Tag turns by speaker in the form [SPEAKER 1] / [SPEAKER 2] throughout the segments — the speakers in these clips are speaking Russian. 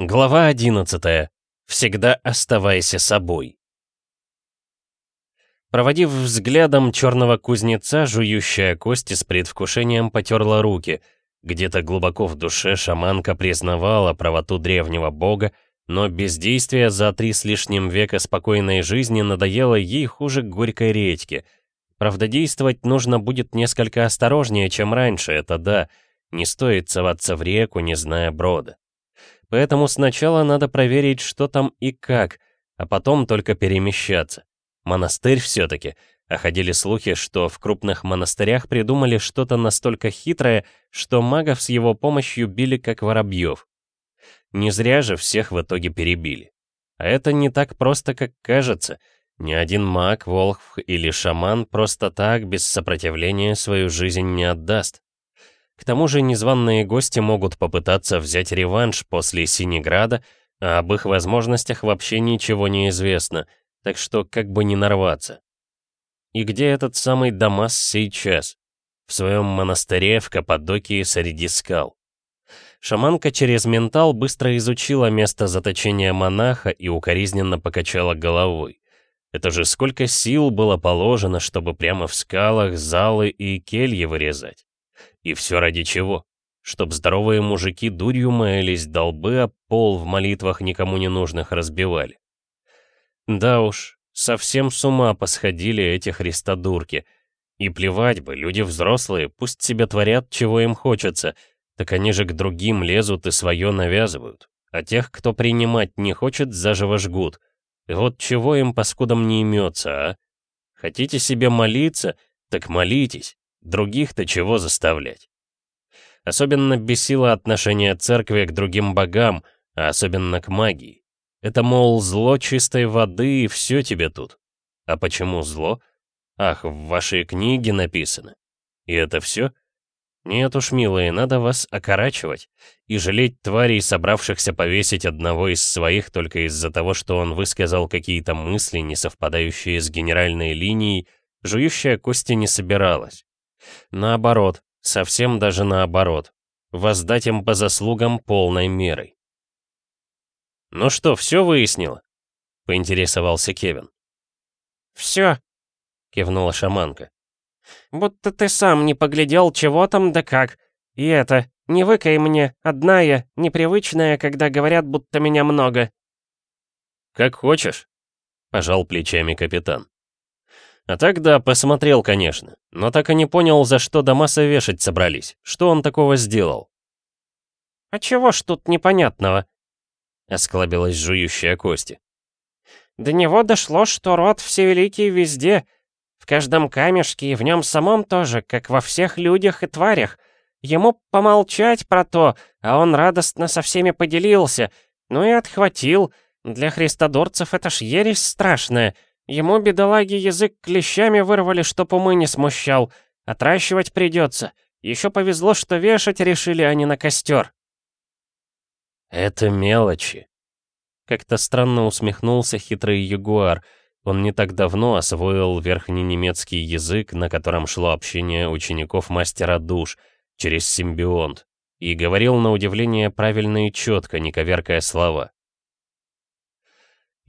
[SPEAKER 1] Глава 11. Всегда оставайся собой. Проводив взглядом черного кузнеца, жующая кости с предвкушением потерла руки. Где-то глубоко в душе шаманка признавала правоту древнего бога, но бездействие за три с лишним века спокойной жизни надоело ей хуже горькой редьки. Правда, действовать нужно будет несколько осторожнее, чем раньше, это да. Не стоит соваться в реку, не зная брода. Поэтому сначала надо проверить, что там и как, а потом только перемещаться. Монастырь все-таки. А ходили слухи, что в крупных монастырях придумали что-то настолько хитрое, что магов с его помощью били как воробьев. Не зря же всех в итоге перебили. А это не так просто, как кажется. Ни один маг, волхв или шаман просто так, без сопротивления, свою жизнь не отдаст. К тому же незваные гости могут попытаться взять реванш после Синеграда, а об их возможностях вообще ничего не известно, так что как бы не нарваться. И где этот самый Дамас сейчас? В своем монастыре в Каппадокии среди скал. Шаманка через ментал быстро изучила место заточения монаха и укоризненно покачала головой. Это же сколько сил было положено, чтобы прямо в скалах залы и кельи вырезать. И все ради чего? Чтоб здоровые мужики дурью маялись, долбы а пол в молитвах никому не нужных разбивали. Да уж, совсем с ума посходили эти христодурки. И плевать бы, люди взрослые, пусть себе творят, чего им хочется, так они же к другим лезут и свое навязывают. А тех, кто принимать не хочет, заживо жгут. Вот чего им паскудам не имется, а? Хотите себе молиться? Так молитесь. Других-то чего заставлять? Особенно бесило отношение церкви к другим богам, а особенно к магии. Это, мол, зло чистой воды, и все тебе тут. А почему зло? Ах, в вашей книге написано. И это все? Нет уж, милые, надо вас окорачивать и жалеть тварей, собравшихся повесить одного из своих только из-за того, что он высказал какие-то мысли, не совпадающие с генеральной линией, жующая кости не собиралась. Наоборот, совсем даже наоборот. Воздать им по заслугам полной мерой. «Ну что, все выяснила?» — поинтересовался Кевин.
[SPEAKER 2] «Все», — кивнула шаманка. «Будто ты сам не поглядел, чего там да как. И это, не выкай мне, одна я, непривычная, когда говорят, будто меня много».
[SPEAKER 1] «Как хочешь», — пожал плечами капитан. А так да, посмотрел, конечно, но так и не понял, за что Дамаса вешать собрались. Что он такого сделал?
[SPEAKER 2] «А чего ж тут непонятного?»
[SPEAKER 1] — осклабилась жующая кости.
[SPEAKER 2] «До него дошло, что род всевеликий везде, в каждом камешке и в нем самом тоже, как во всех людях и тварях. Ему помолчать про то, а он радостно со всеми поделился, ну и отхватил. Для христодорцев это ж ересь страшная — Ему, бедолаги, язык клещами вырвали, чтоб умы не смущал. Отращивать придется. Еще повезло, что вешать решили, а не на костер.
[SPEAKER 1] «Это мелочи», — как-то странно усмехнулся хитрый ягуар. Он не так давно освоил верхненемецкий язык, на котором шло общение учеников мастера душ, через симбионт, и говорил на удивление правильно и четко, не коверкая слова.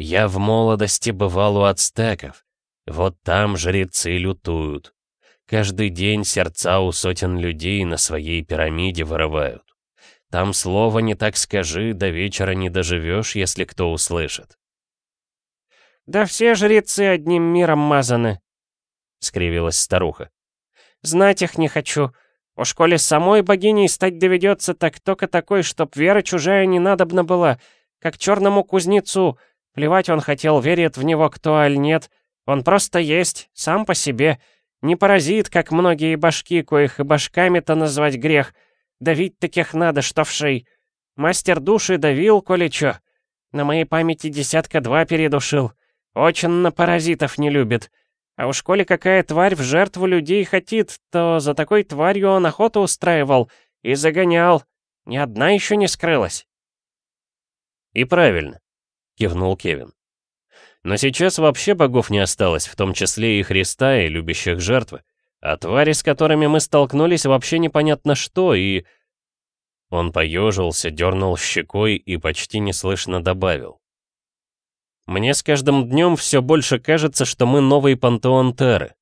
[SPEAKER 1] Я в молодости бывал у ацтеков. Вот там жрецы лютуют. Каждый день сердца у сотен людей на своей пирамиде вырывают. Там слова не так скажи, до вечера не доживешь, если кто услышит.
[SPEAKER 2] «Да все жрецы одним миром мазаны», — скривилась старуха. «Знать их не хочу. У школе самой богиней стать доведется, так только такой, чтоб вера чужая не надобна была, как черному кузнецу, Плевать он хотел, верит в него кто аль нет. Он просто есть, сам по себе. Не паразит, как многие башки, коих и башками-то назвать грех. Давить таких надо, что в шей. Мастер души давил, коли чё. На моей памяти десятка два передушил. Очень на паразитов не любит. А уж коли какая тварь в жертву людей хотит, то за такой тварью он охоту устраивал и загонял. Ни одна еще не скрылась.
[SPEAKER 1] И правильно кивнул Кевин. Но сейчас вообще богов не осталось, в том числе и Христа, и любящих жертвы. А твари, с которыми мы столкнулись, вообще непонятно что, и... Он поежился, дернул щекой и почти неслышно добавил. «Мне с каждым днем все больше кажется, что мы новый пантеон Терры».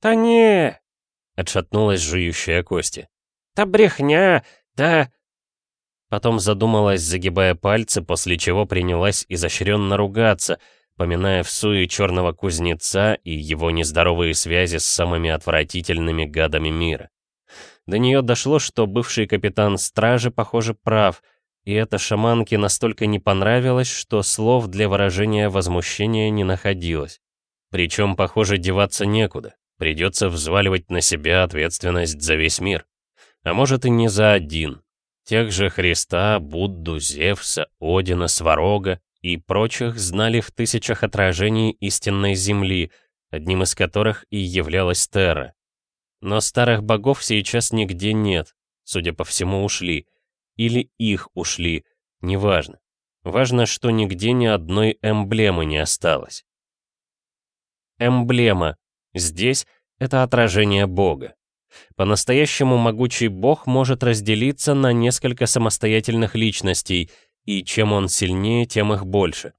[SPEAKER 2] «Та не!»
[SPEAKER 1] — отшатнулась жующая кости.
[SPEAKER 2] «Та брехня! Та...»
[SPEAKER 1] Потом задумалась, загибая пальцы, после чего принялась изощренно ругаться, поминая в суе черного кузнеца и его нездоровые связи с самыми отвратительными гадами мира. До нее дошло, что бывший капитан стражи, похоже, прав, и это шаманке настолько не понравилось, что слов для выражения возмущения не находилось. Причем, похоже, деваться некуда. Придется взваливать на себя ответственность за весь мир. А может и не за один. Тех же Христа, Будду, Зевса, Одина, Сварога и прочих знали в тысячах отражений истинной земли, одним из которых и являлась Терра. Но старых богов сейчас нигде нет, судя по всему, ушли. Или их ушли, неважно. Важно, что нигде ни одной эмблемы не осталось. Эмблема. Здесь это отражение Бога. По-настоящему могучий Бог может разделиться на несколько самостоятельных личностей, и чем он сильнее, тем их больше.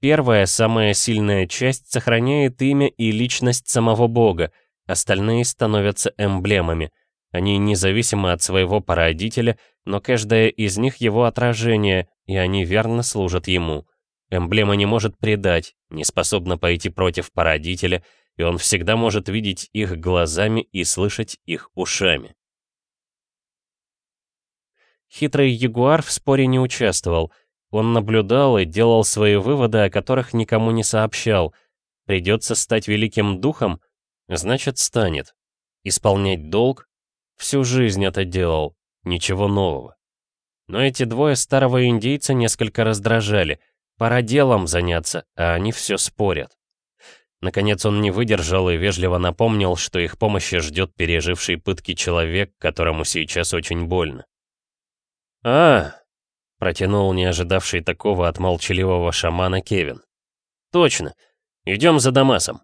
[SPEAKER 1] Первая, самая сильная часть сохраняет имя и личность самого Бога, Остальные становятся эмблемами. Они независимы от своего породителя, но каждая из них его отражение, и они верно служат ему. Эмблема не может предать, не способна пойти против породителя, и он всегда может видеть их глазами и слышать их ушами. Хитрый ягуар в споре не участвовал. Он наблюдал и делал свои выводы, о которых никому не сообщал. Придется стать великим духом? Значит, станет. Исполнять долг? Всю жизнь это делал. Ничего нового. Но эти двое старого индейца несколько раздражали. Пора делом заняться, а они все спорят. Наконец он не выдержал и вежливо напомнил, что их помощи ждет переживший пытки человек, которому сейчас очень больно. «А!» — протянул не ожидавший такого от молчаливого шамана Кевин. «Точно. Идем за Дамасом».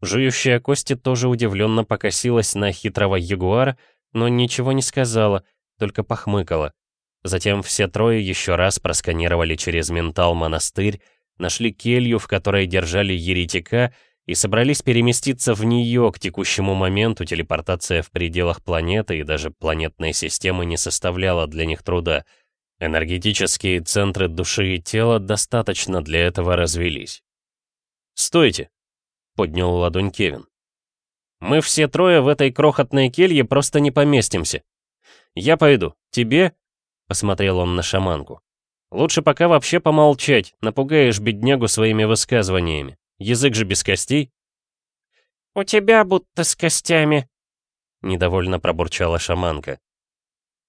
[SPEAKER 1] Жующая кости тоже удивленно покосилась на хитрого ягуара, но ничего не сказала, только похмыкала. Затем все трое еще раз просканировали через ментал монастырь, нашли келью, в которой держали еретика, и собрались переместиться в нее к текущему моменту телепортация в пределах планеты и даже планетной системы не составляла для них труда. Энергетические центры души и тела достаточно для этого развелись. «Стойте!» поднял ладонь Кевин. «Мы все трое в этой крохотной келье просто не поместимся. Я пойду. Тебе?» — посмотрел он на шаманку. «Лучше пока вообще помолчать, напугаешь беднягу своими высказываниями. Язык же без костей».
[SPEAKER 2] «У тебя будто с костями», — недовольно пробурчала шаманка.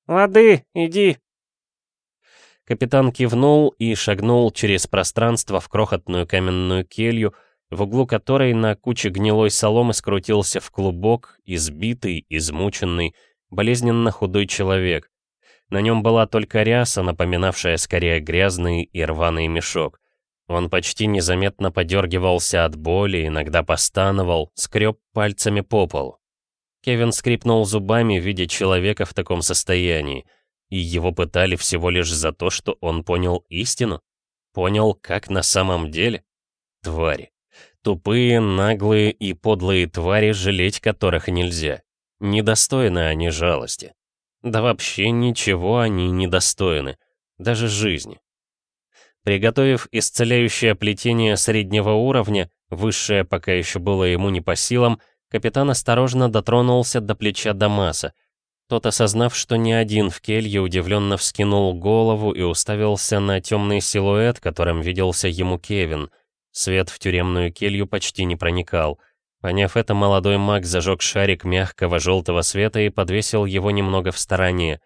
[SPEAKER 2] «Лады, иди».
[SPEAKER 1] Капитан кивнул и шагнул через пространство в крохотную каменную келью, в углу которой на куче гнилой соломы скрутился в клубок, избитый, измученный, болезненно худой человек. На нем была только ряса, напоминавшая скорее грязный и рваный мешок. Он почти незаметно подергивался от боли, иногда постановал, скреб пальцами по полу. Кевин скрипнул зубами, видя человека в таком состоянии, и его пытали всего лишь за то, что он понял истину? Понял, как на самом деле? Твари. Тупые, наглые и подлые твари, жалеть которых нельзя. Недостойны они жалости. Да вообще ничего они недостойны. Даже жизни. Приготовив исцеляющее плетение среднего уровня, высшее пока еще было ему не по силам, капитан осторожно дотронулся до плеча Дамаса. Тот, осознав, что не один в келье, удивленно вскинул голову и уставился на темный силуэт, которым виделся ему Кевин. Свет в тюремную келью почти не проникал. Поняв это, молодой маг зажег шарик мягкого желтого света и подвесил его немного в стороне.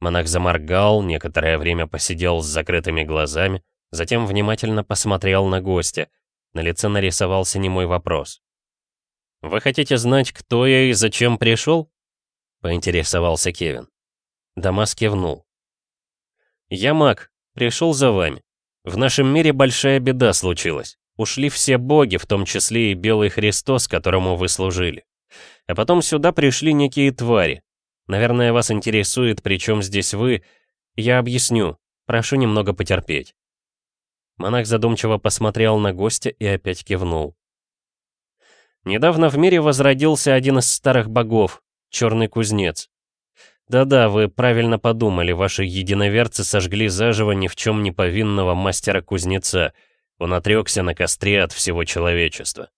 [SPEAKER 1] Монах заморгал, некоторое время посидел с закрытыми глазами, затем внимательно посмотрел на гостя. На лице нарисовался немой вопрос. «Вы хотите знать, кто я и зачем пришел?» — поинтересовался Кевин. Дамас кивнул. «Я маг, пришел за вами. В нашем мире большая беда случилась. Ушли все боги, в том числе и Белый Христос, которому вы служили. А потом сюда пришли некие твари. Наверное, вас интересует, при чем здесь вы. Я объясню. Прошу немного потерпеть». Монах задумчиво посмотрел на гостя и опять кивнул. Недавно в мире возродился один из старых богов, Черный Кузнец. Да-да, вы правильно подумали, ваши единоверцы сожгли заживо ни в чем не повинного мастера-кузнеца. Он отрекся на костре от всего человечества.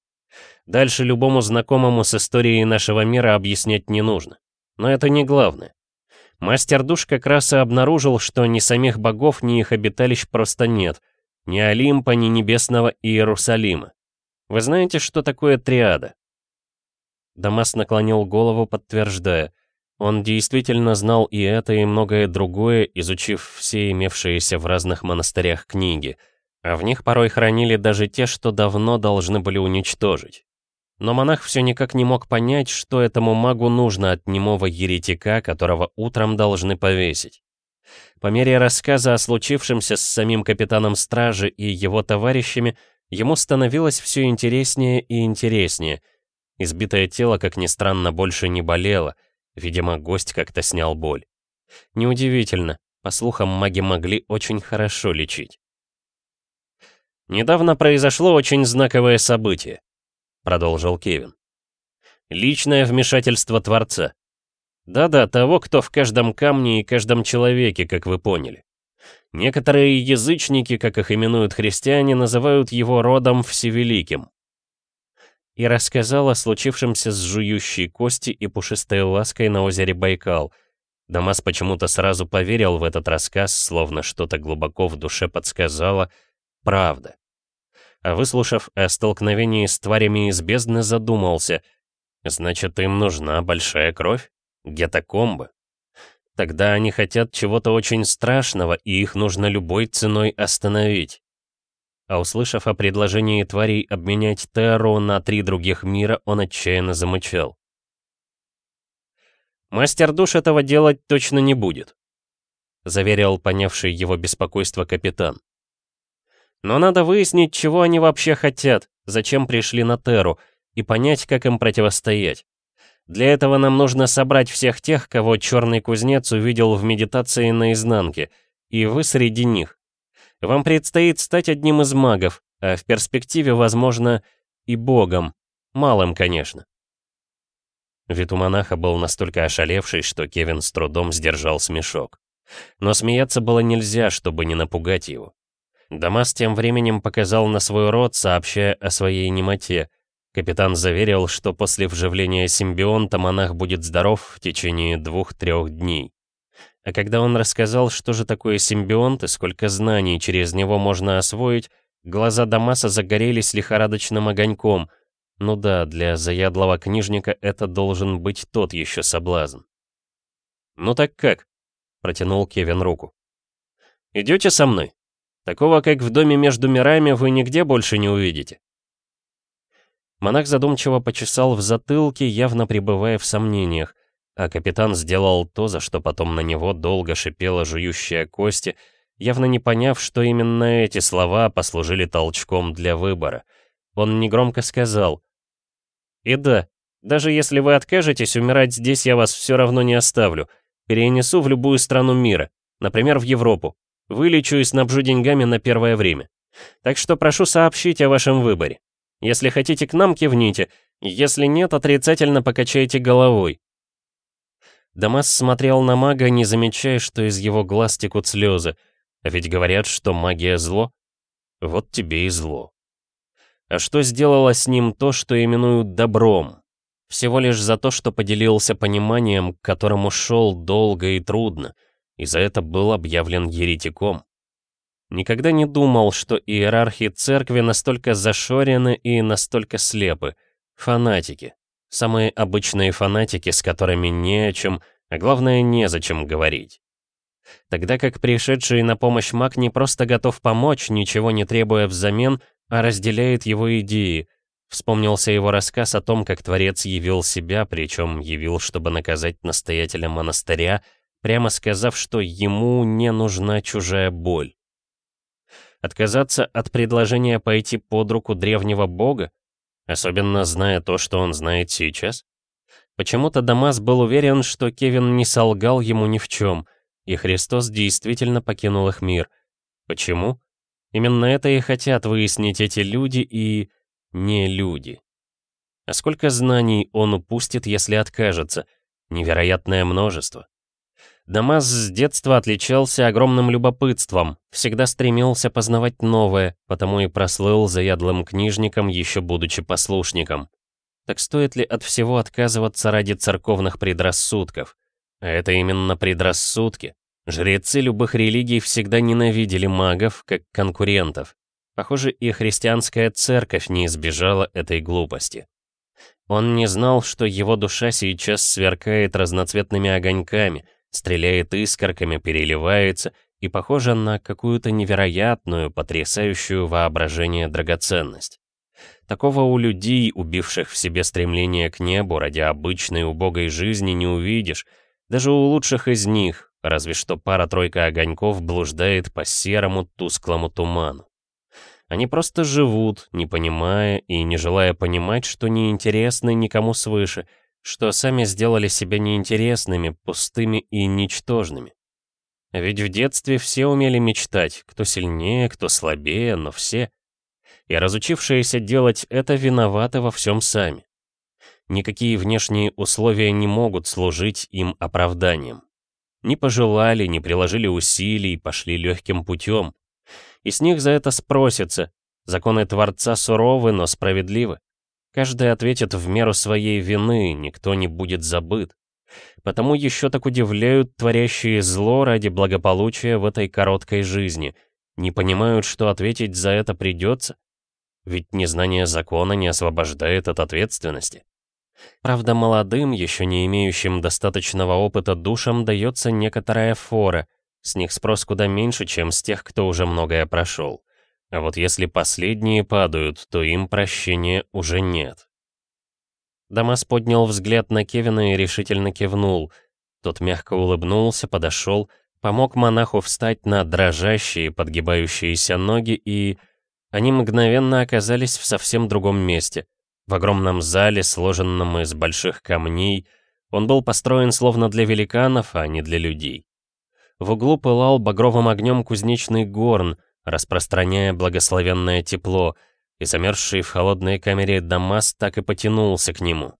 [SPEAKER 1] Дальше любому знакомому с историей нашего мира объяснять не нужно. Но это не главное. Мастер-душ как раз и обнаружил, что ни самих богов, ни их обиталищ просто нет. Ни Олимпа, ни Небесного Иерусалима. Вы знаете, что такое триада? Дамас наклонил голову, подтверждая. Он действительно знал и это, и многое другое, изучив все имевшиеся в разных монастырях книги, а в них порой хранили даже те, что давно должны были уничтожить. Но монах все никак не мог понять, что этому магу нужно от немого еретика, которого утром должны повесить. По мере рассказа о случившемся с самим капитаном стражи и его товарищами, ему становилось все интереснее и интереснее. Избитое тело, как ни странно, больше не болело. Видимо, гость как-то снял боль. Неудивительно, по слухам, маги могли очень хорошо лечить. Недавно произошло очень знаковое событие. — продолжил Кевин. «Личное вмешательство Творца. Да-да, того, кто в каждом камне и каждом человеке, как вы поняли. Некоторые язычники, как их именуют христиане, называют его родом всевеликим. И рассказал о случившемся с жующей кости и пушистой лаской на озере Байкал. Дамас почему-то сразу поверил в этот рассказ, словно что-то глубоко в душе подсказало «правда» а выслушав о столкновении с тварями из бездны, задумался. Значит, им нужна большая кровь? Гетокомбы? Тогда они хотят чего-то очень страшного, и их нужно любой ценой остановить. А услышав о предложении тварей обменять Терру на три других мира, он отчаянно замычал. «Мастер душ этого делать точно не будет», — заверил понявший его беспокойство капитан. Но надо выяснить, чего они вообще хотят, зачем пришли на Терру, и понять, как им противостоять. Для этого нам нужно собрать всех тех, кого Черный Кузнец увидел в медитации наизнанке, и вы среди них. Вам предстоит стать одним из магов, а в перспективе, возможно, и богом. Малым, конечно. Вид у монаха был настолько ошалевший, что Кевин с трудом сдержал смешок. Но смеяться было нельзя, чтобы не напугать его. Дамас тем временем показал на свой рот, сообщая о своей немоте. Капитан заверил, что после вживления симбионта монах будет здоров в течение двух-трех дней. А когда он рассказал, что же такое симбионт и сколько знаний через него можно освоить, глаза Дамаса загорелись лихорадочным огоньком. Ну да, для заядлого книжника это должен быть тот еще соблазн. «Ну так как?» — протянул Кевин руку. «Идете со мной?» Такого, как в доме между мирами, вы нигде больше не увидите. Монах задумчиво почесал в затылке, явно пребывая в сомнениях, а капитан сделал то, за что потом на него долго шипела жующая кости, явно не поняв, что именно эти слова послужили толчком для выбора. Он негромко сказал, «И да, даже если вы откажетесь, умирать здесь я вас все равно не оставлю. Перенесу в любую страну мира, например, в Европу. Вылечу и снабжу деньгами на первое время. Так что прошу сообщить о вашем выборе. Если хотите к нам, кивните. Если нет, отрицательно покачайте головой. Дамас смотрел на мага, не замечая, что из его глаз текут слезы. А ведь говорят, что магия зло. Вот тебе и зло. А что сделало с ним то, что именуют добром? Всего лишь за то, что поделился пониманием, к которому шел долго и трудно — и за это был объявлен еретиком. Никогда не думал, что иерархи церкви настолько зашорены и настолько слепы. Фанатики. Самые обычные фанатики, с которыми не о чем, а главное, незачем говорить. Тогда как пришедший на помощь маг не просто готов помочь, ничего не требуя взамен, а разделяет его идеи. Вспомнился его рассказ о том, как Творец явил себя, причем явил, чтобы наказать настоятеля монастыря, прямо сказав, что ему не нужна чужая боль. Отказаться от предложения пойти под руку древнего бога, особенно зная то, что он знает сейчас? Почему-то Дамас был уверен, что Кевин не солгал ему ни в чем, и Христос действительно покинул их мир. Почему? Именно это и хотят выяснить эти люди и... не люди. А сколько знаний он упустит, если откажется? Невероятное множество. Дамас с детства отличался огромным любопытством, всегда стремился познавать новое, потому и прослыл заядлым книжником, еще будучи послушником. Так стоит ли от всего отказываться ради церковных предрассудков? А это именно предрассудки. Жрецы любых религий всегда ненавидели магов, как конкурентов. Похоже, и христианская церковь не избежала этой глупости. Он не знал, что его душа сейчас сверкает разноцветными огоньками, стреляет искорками, переливается и похожа на какую-то невероятную, потрясающую воображение драгоценность. Такого у людей, убивших в себе стремление к небу ради обычной убогой жизни, не увидишь. Даже у лучших из них, разве что пара-тройка огоньков блуждает по серому тусклому туману. Они просто живут, не понимая и не желая понимать, что неинтересны никому свыше, что сами сделали себя неинтересными, пустыми и ничтожными. Ведь в детстве все умели мечтать, кто сильнее, кто слабее, но все и разучившиеся делать это виноваты во всем сами. Никакие внешние условия не могут служить им оправданием. Не пожелали, не приложили усилий, пошли легким путем. И с них за это спросится. Законы Творца суровы, но справедливы. Каждый ответит в меру своей вины, никто не будет забыт. Потому еще так удивляют творящие зло ради благополучия в этой короткой жизни. Не понимают, что ответить за это придется, ведь незнание закона не освобождает от ответственности. Правда, молодым, еще не имеющим достаточного опыта душам, дается некоторая фора. С них спрос куда меньше, чем с тех, кто уже многое прошел. А вот если последние падают, то им прощения уже нет. Дамас поднял взгляд на Кевина и решительно кивнул. Тот мягко улыбнулся, подошел, помог монаху встать на дрожащие, подгибающиеся ноги и они мгновенно оказались в совсем другом месте. В огромном зале, сложенном из больших камней, он был построен словно для великанов, а не для людей. В углу пылал багровым огнем кузнечный горн, распространяя благословенное тепло, и замерзший в холодной камере Дамас так и потянулся к нему.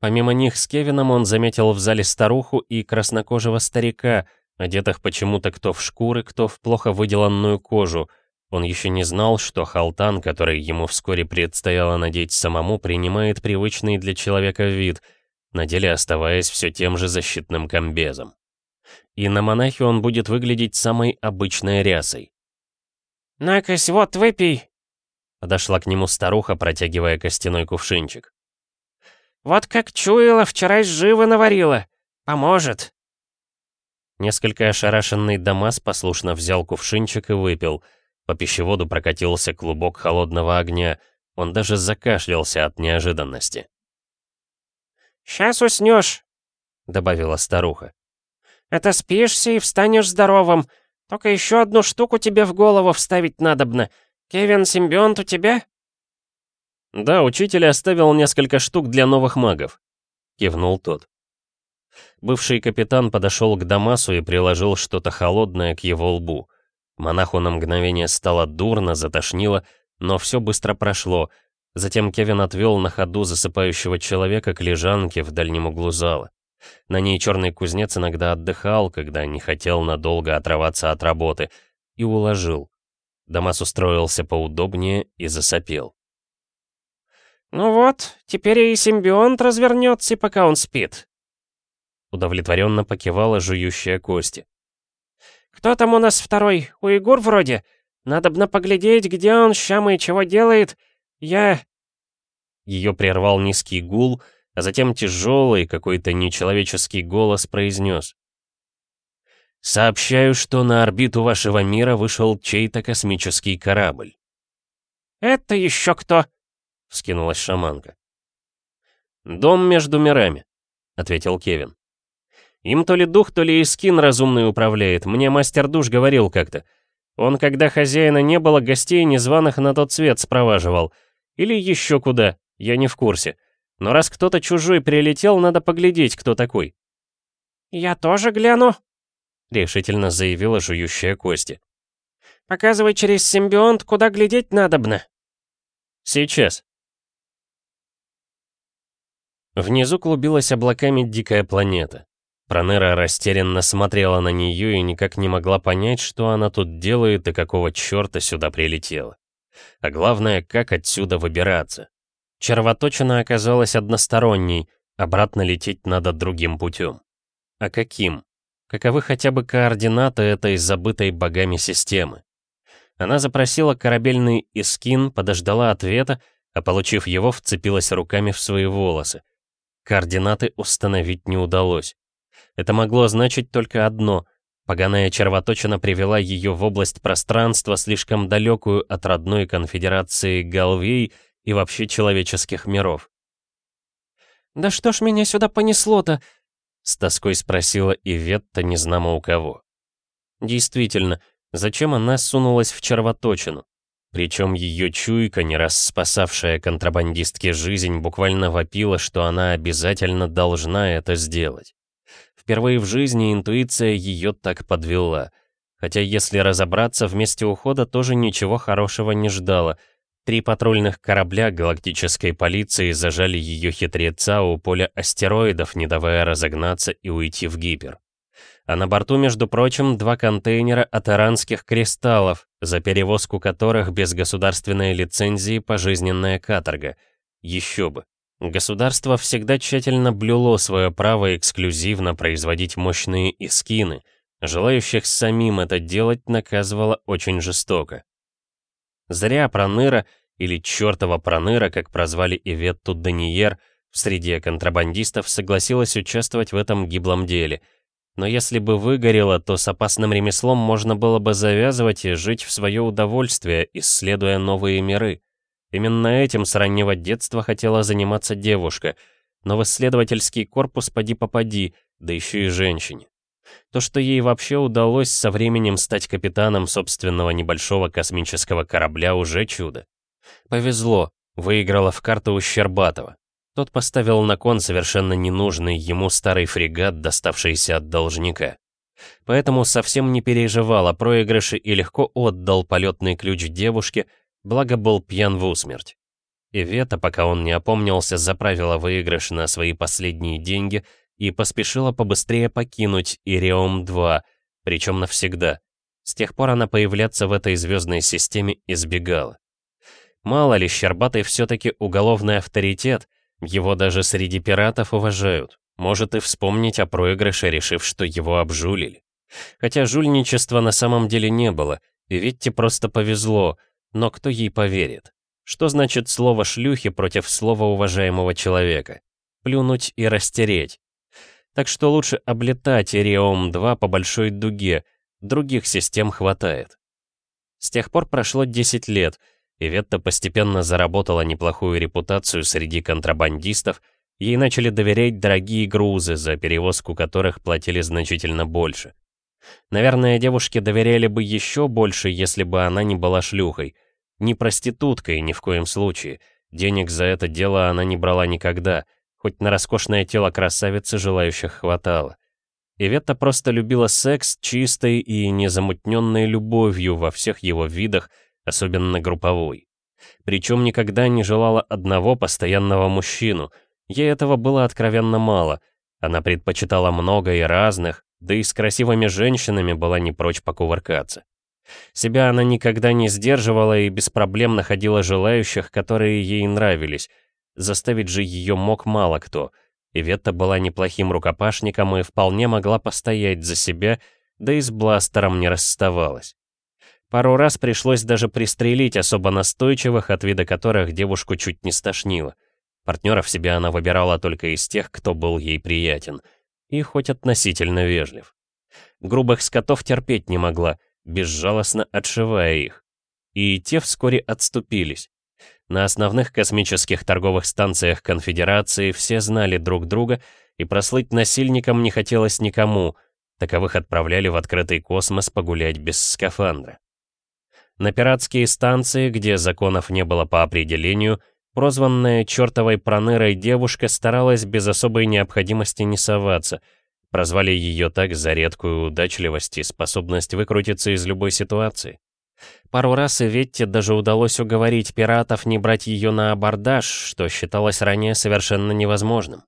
[SPEAKER 1] Помимо них с Кевином он заметил в зале старуху и краснокожего старика, одетых почему-то кто в шкуры, кто в плохо выделанную кожу, он еще не знал, что халтан, который ему вскоре предстояло надеть самому, принимает привычный для человека вид, на деле оставаясь все тем же защитным комбезом. И на монахе он будет выглядеть самой обычной рясой.
[SPEAKER 2] «Накось, вот, выпей!»
[SPEAKER 1] Подошла к нему старуха, протягивая костяной кувшинчик.
[SPEAKER 2] «Вот как чуяла, вчера живо наварила. Поможет!»
[SPEAKER 1] Несколько ошарашенный Дамас послушно взял кувшинчик и выпил — по пищеводу прокатился клубок холодного огня. Он даже закашлялся от неожиданности.
[SPEAKER 2] «Сейчас уснешь», — добавила старуха. «Это спишься и встанешь здоровым. Только еще одну штуку тебе в голову вставить надобно. Кевин Симбионт у тебя?»
[SPEAKER 1] «Да, учитель оставил несколько штук для новых магов», — кивнул тот. Бывший капитан подошел к Дамасу и приложил что-то холодное к его лбу. Монаху на мгновение стало дурно, затошнило, но все быстро прошло. Затем Кевин отвел на ходу засыпающего человека к лежанке в дальнем углу зала. На ней черный кузнец иногда отдыхал, когда не хотел надолго отрываться от работы, и уложил. Дамас устроился поудобнее и засопел.
[SPEAKER 2] «Ну вот, теперь и симбионт развернется, пока он спит»,
[SPEAKER 1] удовлетворенно покивала жующая кости.
[SPEAKER 2] «Кто там у нас второй? Уйгур вроде? Надобно поглядеть, где он, щам и чего делает. Я...»
[SPEAKER 1] Ее прервал низкий гул, а затем тяжелый, какой-то нечеловеческий голос произнес. «Сообщаю, что на орбиту вашего мира вышел чей-то космический корабль».
[SPEAKER 2] «Это еще кто?»
[SPEAKER 1] — вскинулась шаманка. «Дом между мирами», — ответил Кевин. Им то ли дух, то ли искин разумный управляет, мне мастер душ говорил как-то. Он, когда хозяина не было, гостей незваных на тот свет спроваживал. Или еще куда, я не в курсе. Но раз кто-то чужой прилетел, надо поглядеть, кто такой.
[SPEAKER 2] «Я тоже гляну», —
[SPEAKER 1] решительно заявила жующая кости.
[SPEAKER 2] «Показывай через симбионт, куда глядеть надобно».
[SPEAKER 1] «Сейчас». Внизу клубилась облаками дикая планета. Пронера растерянно смотрела на нее и никак не могла понять, что она тут делает и какого черта сюда прилетела. А главное, как отсюда выбираться. Червоточина оказалась односторонней, обратно лететь надо другим путем. А каким? Каковы хотя бы координаты этой забытой богами системы? Она запросила корабельный искин, подождала ответа, а получив его, вцепилась руками в свои волосы. Координаты установить не удалось. Это могло значить только одно — Поганая червоточина привела ее в область пространства, слишком далекую от родной конфедерации Галвей и вообще человеческих миров.
[SPEAKER 2] «Да что ж меня сюда понесло-то?»
[SPEAKER 1] — с тоской спросила Иветта незнамо у кого. Действительно, зачем она сунулась в червоточину? Причем ее чуйка, не раз спасавшая контрабандистке жизнь, буквально вопила, что она обязательно должна это сделать. Впервые в жизни интуиция ее так подвела. Хотя, если разобраться, вместе ухода тоже ничего хорошего не ждала. Три патрульных корабля галактической полиции зажали ее хитреца у поля астероидов, не давая разогнаться и уйти в гипер. А на борту, между прочим, два контейнера от иранских кристаллов, за перевозку которых без государственной лицензии пожизненная каторга. Еще бы. Государство всегда тщательно блюло свое право эксклюзивно производить мощные искины, желающих самим это делать наказывало очень жестоко. Зря Проныра, или чертова Проныра, как прозвали Иветту Даниер, в среде контрабандистов согласилась участвовать в этом гиблом деле. Но если бы выгорело, то с опасным ремеслом можно было бы завязывать и жить в свое удовольствие, исследуя новые миры. Именно этим с раннего детства хотела заниматься девушка, но в исследовательский корпус поди-попади, да еще и женщине. То, что ей вообще удалось со временем стать капитаном собственного небольшого космического корабля, уже чудо. Повезло, выиграла в карты у Щербатова. Тот поставил на кон совершенно ненужный ему старый фрегат, доставшийся от должника. Поэтому совсем не переживал о проигрыше и легко отдал полетный ключ девушке, благо был пьян в усмерть. И Вета, пока он не опомнился, заправила выигрыш на свои последние деньги и поспешила побыстрее покинуть Иреум-2, причем навсегда. С тех пор она появляться в этой звездной системе избегала. Мало ли, Щербатый все-таки уголовный авторитет, его даже среди пиратов уважают. Может и вспомнить о проигрыше, решив, что его обжулили. Хотя жульничества на самом деле не было, и Витте просто повезло, но кто ей поверит? Что значит слово «шлюхи» против слова уважаемого человека? Плюнуть и растереть. Так что лучше облетать Иреум-2 по большой дуге, других систем хватает. С тех пор прошло 10 лет, и Ветта постепенно заработала неплохую репутацию среди контрабандистов, ей начали доверять дорогие грузы, за перевозку которых платили значительно больше. Наверное, девушке доверяли бы еще больше, если бы она не была шлюхой. Не проституткой ни в коем случае. Денег за это дело она не брала никогда, хоть на роскошное тело красавицы желающих хватало. Иветта просто любила секс чистой и незамутненной любовью во всех его видах, особенно групповой. Причем никогда не желала одного постоянного мужчину. Ей этого было откровенно мало. Она предпочитала много и разных, да и с красивыми женщинами была не прочь покувыркаться. Себя она никогда не сдерживала и без проблем находила желающих, которые ей нравились. Заставить же ее мог мало кто. Иветта была неплохим рукопашником и вполне могла постоять за себя, да и с бластером не расставалась. Пару раз пришлось даже пристрелить особо настойчивых, от вида которых девушку чуть не стошнило. Партнеров себе она выбирала только из тех, кто был ей приятен — и хоть относительно вежлив. Грубых скотов терпеть не могла, безжалостно отшивая их. И те вскоре отступились. На основных космических торговых станциях Конфедерации все знали друг друга, и прослыть насильником не хотелось никому, таковых отправляли в открытый космос погулять без скафандра. На пиратские станции, где законов не было по определению, Прозванная чертовой пронырой девушка старалась без особой необходимости не соваться. Прозвали ее так за редкую удачливость и способность выкрутиться из любой ситуации. Пару раз и Ветте даже удалось уговорить пиратов не брать ее на абордаж, что считалось ранее совершенно невозможным.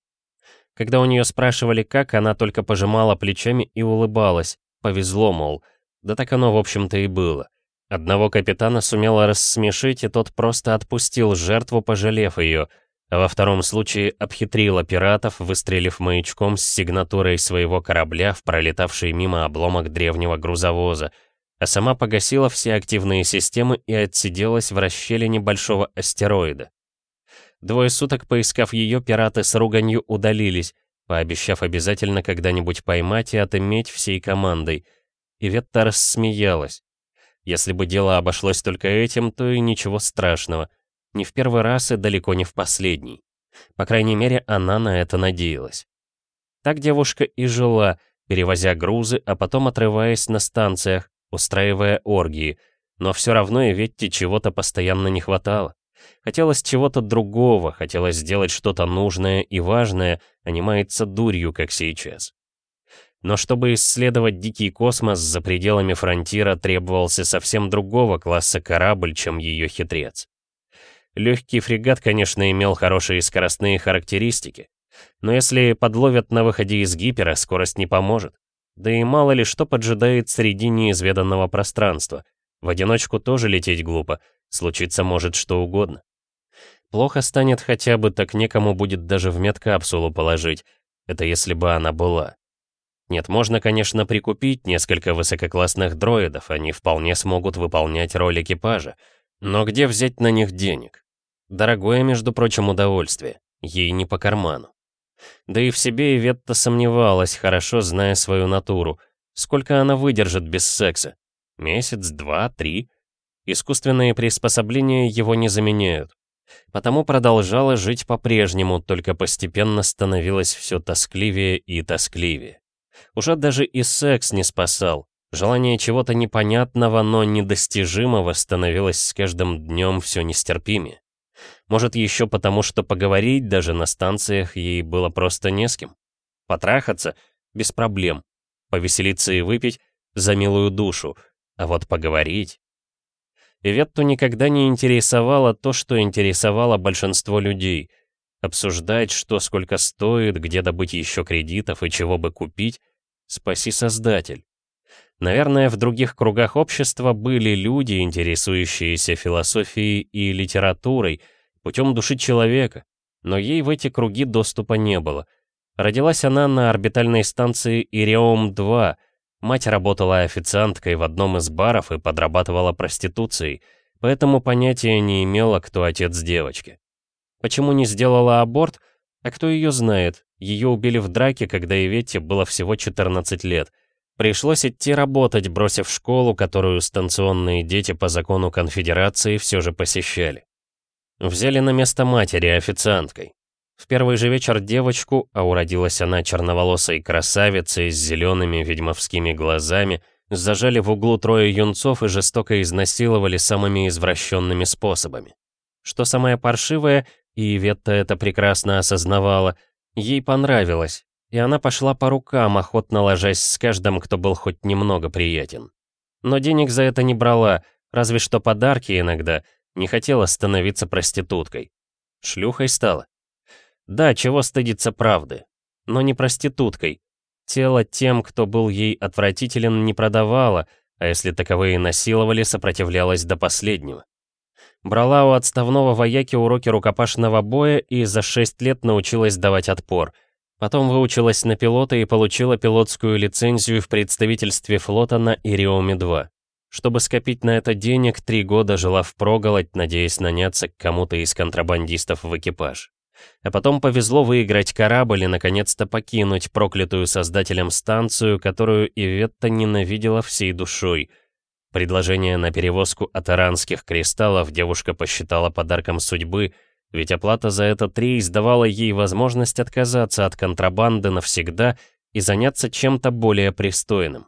[SPEAKER 1] Когда у нее спрашивали как, она только пожимала плечами и улыбалась. Повезло, мол. Да так оно, в общем-то, и было. Одного капитана сумело рассмешить, и тот просто отпустил жертву, пожалев ее, а во втором случае обхитрила пиратов, выстрелив маячком с сигнатурой своего корабля в пролетавший мимо обломок древнего грузовоза, а сама погасила все активные системы и отсиделась в расщелине большого астероида. Двое суток поискав ее, пираты с руганью удалились, пообещав обязательно когда-нибудь поймать и отыметь всей командой. И Ветта рассмеялась. Если бы дело обошлось только этим, то и ничего страшного. Не в первый раз и далеко не в последний. По крайней мере, она на это надеялась. Так девушка и жила, перевозя грузы, а потом отрываясь на станциях, устраивая оргии. Но все равно и Ветте чего-то постоянно не хватало. Хотелось чего-то другого, хотелось сделать что-то нужное и важное, а не маяться дурью, как сейчас. Но чтобы исследовать дикий космос за пределами фронтира требовался совсем другого класса корабль, чем ее хитрец. Легкий фрегат, конечно, имел хорошие скоростные характеристики, но если подловят на выходе из гипера, скорость не поможет. Да и мало ли что поджидает среди неизведанного пространства. В одиночку тоже лететь глупо, случиться может что угодно. Плохо станет хотя бы, так некому будет даже в медкапсулу положить. Это если бы она была. Нет, можно, конечно, прикупить несколько высококлассных дроидов, они вполне смогут выполнять роль экипажа. Но где взять на них денег? Дорогое, между прочим, удовольствие. Ей не по карману. Да и в себе Иветта сомневалась, хорошо зная свою натуру. Сколько она выдержит без секса? Месяц, два, три? Искусственные приспособления его не заменяют. Потому продолжала жить по-прежнему, только постепенно становилось все тоскливее и тоскливее. Уже даже и секс не спасал. Желание чего-то непонятного, но недостижимого становилось с каждым днем все нестерпимее. Может, еще потому, что поговорить даже на станциях ей было просто не с кем. Потрахаться — без проблем. Повеселиться и выпить — за милую душу. А вот поговорить... Иветту никогда не интересовало то, что интересовало большинство людей. Обсуждать, что сколько стоит, где добыть еще кредитов и чего бы купить, Спаси Создатель. Наверное, в других кругах общества были люди, интересующиеся философией и литературой, путем души человека, но ей в эти круги доступа не было. Родилась она на орбитальной станции Иреум-2, мать работала официанткой в одном из баров и подрабатывала проституцией, поэтому понятия не имела, кто отец девочки. Почему не сделала аборт, а кто ее знает, ее убили в драке, когда Иветте было всего 14 лет. Пришлось идти работать, бросив школу, которую станционные дети по закону конфедерации все же посещали. Взяли на место матери официанткой. В первый же вечер девочку, а уродилась она черноволосой красавицей с зелеными ведьмовскими глазами, зажали в углу трое юнцов и жестоко изнасиловали самыми извращенными способами. Что самое паршивое, и Ветта это прекрасно осознавала — Ей понравилось, и она пошла по рукам, охотно ложась с каждым, кто был хоть немного приятен. Но денег за это не брала, разве что подарки иногда, не хотела становиться проституткой. Шлюхой стала. Да, чего стыдиться правды, но не проституткой. Тело тем, кто был ей отвратителен, не продавала, а если таковые насиловали, сопротивлялась до последнего. Брала у отставного вояки уроки рукопашного боя и за 6 лет научилась давать отпор. Потом выучилась на пилота и получила пилотскую лицензию в представительстве флота на Ириоме-2. Чтобы скопить на это денег, три года жила впроголодь, надеясь наняться к кому-то из контрабандистов в экипаж. А потом повезло выиграть корабль и наконец-то покинуть проклятую создателем станцию, которую Иветта ненавидела всей душой — Предложение на перевозку атаранских кристаллов девушка посчитала подарком судьбы, ведь оплата за этот рейс давала ей возможность отказаться от контрабанды навсегда и заняться чем-то более пристойным.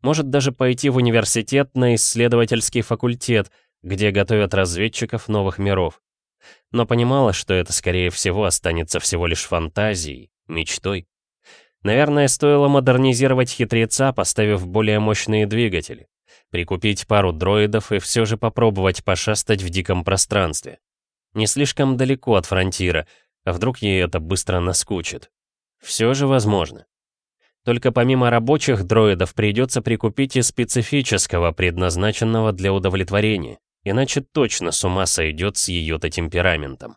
[SPEAKER 1] Может даже пойти в университет на исследовательский факультет, где готовят разведчиков новых миров. Но понимала, что это, скорее всего, останется всего лишь фантазией, мечтой. Наверное, стоило модернизировать хитреца, поставив более мощные двигатели, прикупить пару дроидов и все же попробовать пошастать в диком пространстве. Не слишком далеко от фронтира, а вдруг ей это быстро наскучит. Все же возможно. Только помимо рабочих дроидов придется прикупить и специфического, предназначенного для удовлетворения, иначе точно с ума сойдет с ее-то темпераментом.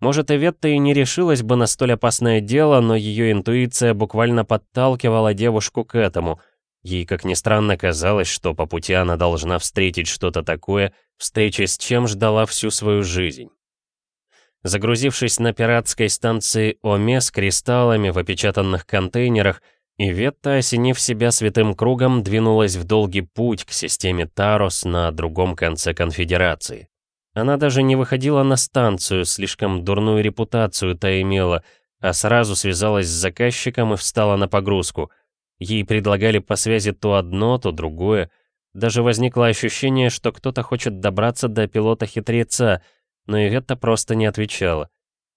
[SPEAKER 1] Может, Эветта и не решилась бы на столь опасное дело, но ее интуиция буквально подталкивала девушку к этому. Ей, как ни странно, казалось, что по пути она должна встретить что-то такое, встречи с чем ждала всю свою жизнь. Загрузившись на пиратской станции Оме с кристаллами в опечатанных контейнерах, Иветта, осенив себя святым кругом, двинулась в долгий путь к системе Тарос на другом конце конфедерации. Она даже не выходила на станцию, слишком дурную репутацию та имела, а сразу связалась с заказчиком и встала на погрузку. Ей предлагали по связи то одно, то другое. Даже возникло ощущение, что кто-то хочет добраться до пилота-хитреца, но Иветта просто не отвечала.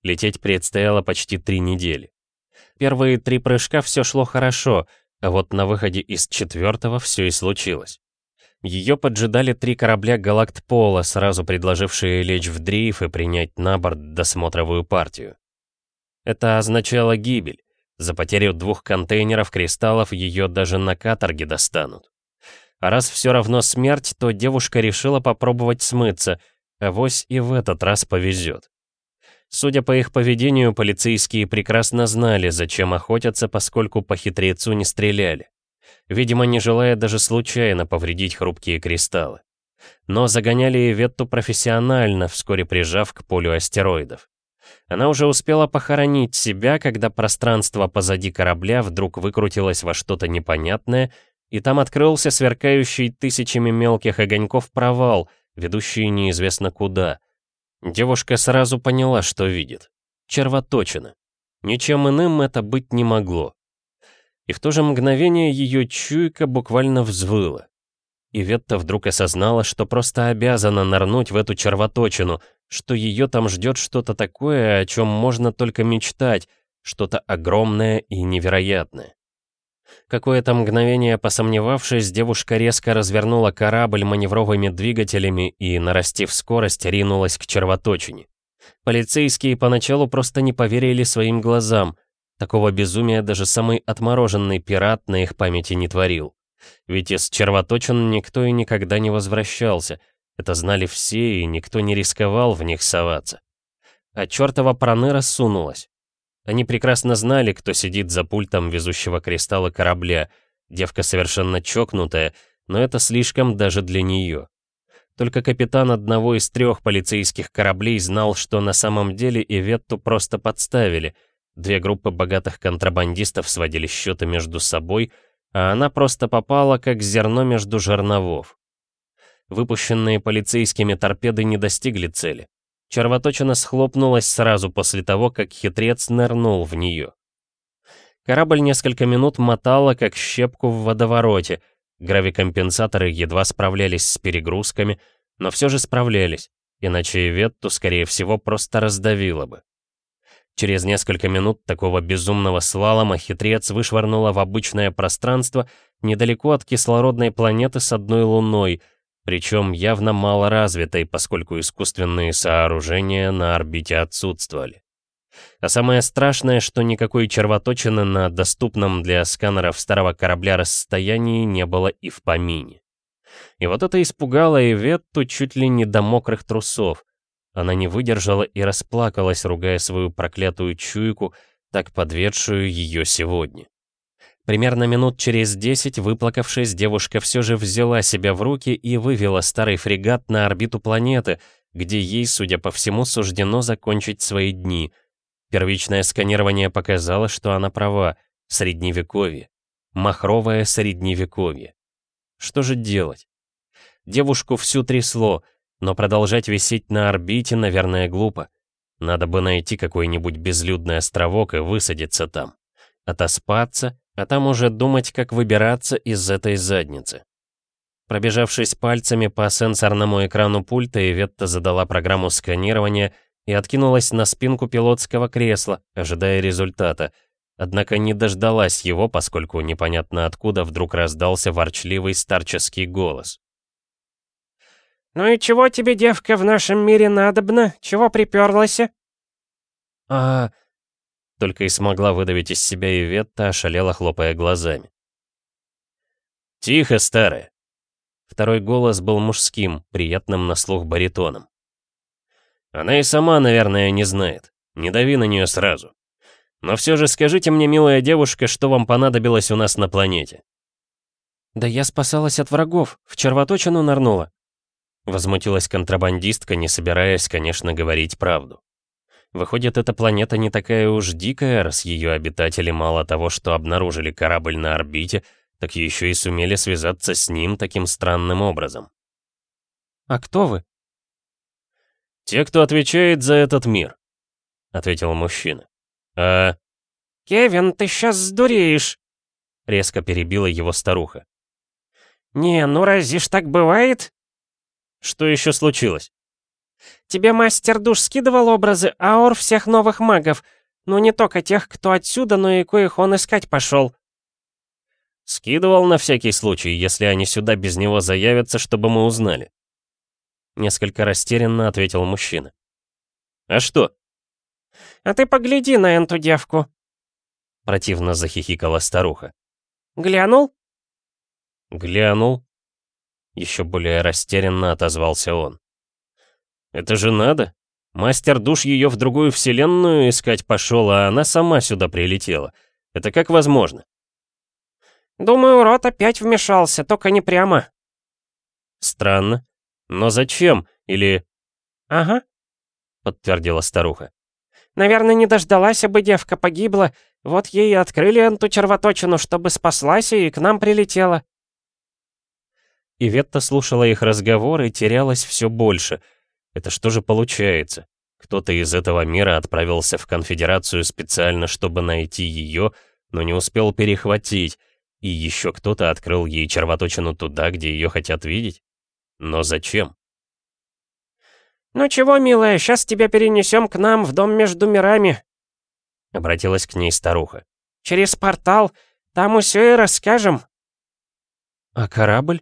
[SPEAKER 1] Лететь предстояло почти три недели. Первые три прыжка все шло хорошо, а вот на выходе из четвертого все и случилось. Ее поджидали три корабля Галактпола, сразу предложившие лечь в дрейф и принять на борт досмотровую партию. Это означало гибель. За потерю двух контейнеров кристаллов ее даже на каторге достанут. А раз все равно смерть, то девушка решила попробовать смыться, а вось и в этот раз повезет. Судя по их поведению, полицейские прекрасно знали, зачем охотятся, поскольку по хитрецу не стреляли видимо, не желая даже случайно повредить хрупкие кристаллы. Но загоняли Ветту профессионально, вскоре прижав к полю астероидов. Она уже успела похоронить себя, когда пространство позади корабля вдруг выкрутилось во что-то непонятное, и там открылся сверкающий тысячами мелких огоньков провал, ведущий неизвестно куда. Девушка сразу поняла, что видит. Червоточина. Ничем иным это быть не могло и в то же мгновение ее чуйка буквально взвыла. И Ветта вдруг осознала, что просто обязана нырнуть в эту червоточину, что ее там ждет что-то такое, о чем можно только мечтать, что-то огромное и невероятное. Какое-то мгновение посомневавшись, девушка резко развернула корабль маневровыми двигателями и, нарастив скорость, ринулась к червоточине. Полицейские поначалу просто не поверили своим глазам — Такого безумия даже самый отмороженный пират на их памяти не творил. Ведь из червоточин никто и никогда не возвращался. Это знали все, и никто не рисковал в них соваться. А чертова проныра сунулась. Они прекрасно знали, кто сидит за пультом везущего кристалла корабля. Девка совершенно чокнутая, но это слишком даже для нее. Только капитан одного из трех полицейских кораблей знал, что на самом деле Иветту просто подставили — Две группы богатых контрабандистов сводили счеты между собой, а она просто попала как зерно между жерновов. Выпущенные полицейскими торпеды не достигли цели. Червоточина схлопнулась сразу после того, как хитрец нырнул в нее. Корабль несколько минут мотала, как щепку в водовороте. Гравикомпенсаторы едва справлялись с перегрузками, но все же справлялись, иначе Ветту, скорее всего, просто раздавило бы. Через несколько минут такого безумного слалома хитрец вышвырнула в обычное пространство недалеко от кислородной планеты с одной луной, причем явно малоразвитой, поскольку искусственные сооружения на орбите отсутствовали. А самое страшное, что никакой червоточины на доступном для сканеров старого корабля расстоянии не было и в помине. И вот это испугало Иветту чуть ли не до мокрых трусов. Она не выдержала и расплакалась, ругая свою проклятую чуйку, так подведшую ее сегодня. Примерно минут через десять, выплакавшись, девушка все же взяла себя в руки и вывела старый фрегат на орбиту планеты, где ей, судя по всему, суждено закончить свои дни. Первичное сканирование показало, что она права. Средневековье. Махровое средневековье. Что же делать? Девушку всю трясло, но продолжать висеть на орбите, наверное, глупо. Надо бы найти какой-нибудь безлюдный островок и высадиться там. Отоспаться, а там уже думать, как выбираться из этой задницы. Пробежавшись пальцами по сенсорному экрану пульта, Иветта задала программу сканирования и откинулась на спинку пилотского кресла, ожидая результата. Однако не дождалась его, поскольку непонятно откуда вдруг раздался ворчливый старческий голос.
[SPEAKER 2] «Ну и чего тебе, девка, в нашем мире надобно? Чего приперлась?»
[SPEAKER 1] «А...» Только и смогла выдавить из себя Иветта, ошалела, хлопая глазами. «Тихо, старая!» Второй голос был мужским, приятным на слух баритоном. «Она и сама, наверное, не знает. Не дави на нее сразу. Но все же скажите мне, милая девушка, что вам понадобилось у нас на планете?»
[SPEAKER 2] «Да я спасалась от врагов, в червоточину нырнула»,
[SPEAKER 1] Возмутилась контрабандистка, не собираясь, конечно, говорить правду. Выходит, эта планета не такая уж дикая, раз ее обитатели мало того, что обнаружили корабль на орбите, так еще и сумели связаться с ним таким странным образом.
[SPEAKER 2] «А кто вы?»
[SPEAKER 1] «Те, кто отвечает за этот мир», — ответил мужчина. «А...»
[SPEAKER 2] «Кевин, ты сейчас сдуреешь!»
[SPEAKER 1] — резко перебила его старуха.
[SPEAKER 2] «Не, ну разве ж так бывает?»
[SPEAKER 1] «Что еще случилось?»
[SPEAKER 2] «Тебе мастер душ скидывал образы аур всех новых магов, но не только тех, кто отсюда, но и коих он искать пошел.
[SPEAKER 1] Скидывал на всякий случай, если они сюда без него заявятся, чтобы мы узнали. Несколько растерянно ответил мужчина. А что?
[SPEAKER 2] А ты погляди на эту девку.
[SPEAKER 1] Противно захихикала старуха.
[SPEAKER 2] Глянул?
[SPEAKER 1] Глянул. Еще более растерянно отозвался он. Это же надо. Мастер душ ее в другую вселенную искать пошел, а она сама сюда прилетела. Это как возможно?
[SPEAKER 2] «Думаю, Рот опять вмешался, только не прямо».
[SPEAKER 1] «Странно. Но зачем? Или...»
[SPEAKER 2] «Ага», —
[SPEAKER 1] подтвердила старуха.
[SPEAKER 2] «Наверное, не дождалась, бы девка погибла. Вот ей открыли эту червоточину, чтобы спаслась и к нам прилетела».
[SPEAKER 1] Иветта слушала их разговор и терялась все больше. Это что же получается? Кто-то из этого мира отправился в конфедерацию специально, чтобы найти ее, но не успел перехватить, и еще кто-то открыл ей червоточину туда, где ее хотят видеть? Но зачем?
[SPEAKER 2] «Ну чего, милая, сейчас тебя перенесем к нам в дом между мирами», —
[SPEAKER 1] обратилась к ней старуха.
[SPEAKER 2] «Через портал. Там все и расскажем».
[SPEAKER 1] «А корабль?»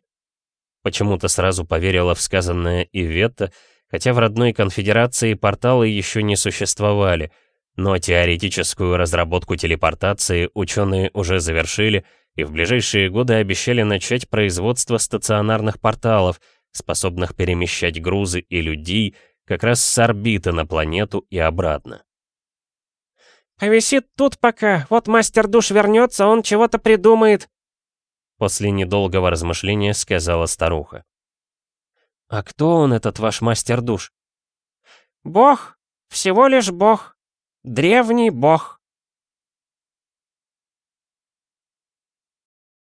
[SPEAKER 1] Почему-то сразу поверила в сказанное Иветта, хотя в родной конфедерации порталы еще не существовали, но теоретическую разработку телепортации ученые уже завершили — и в ближайшие годы обещали начать производство стационарных порталов, способных перемещать грузы и людей как раз с орбиты на планету и обратно.
[SPEAKER 2] «Повисит тут пока, вот мастер душ вернется, он чего-то придумает»,
[SPEAKER 1] после недолгого размышления сказала старуха. «А кто он, этот ваш мастер душ?»
[SPEAKER 2] «Бог, всего лишь бог, древний бог».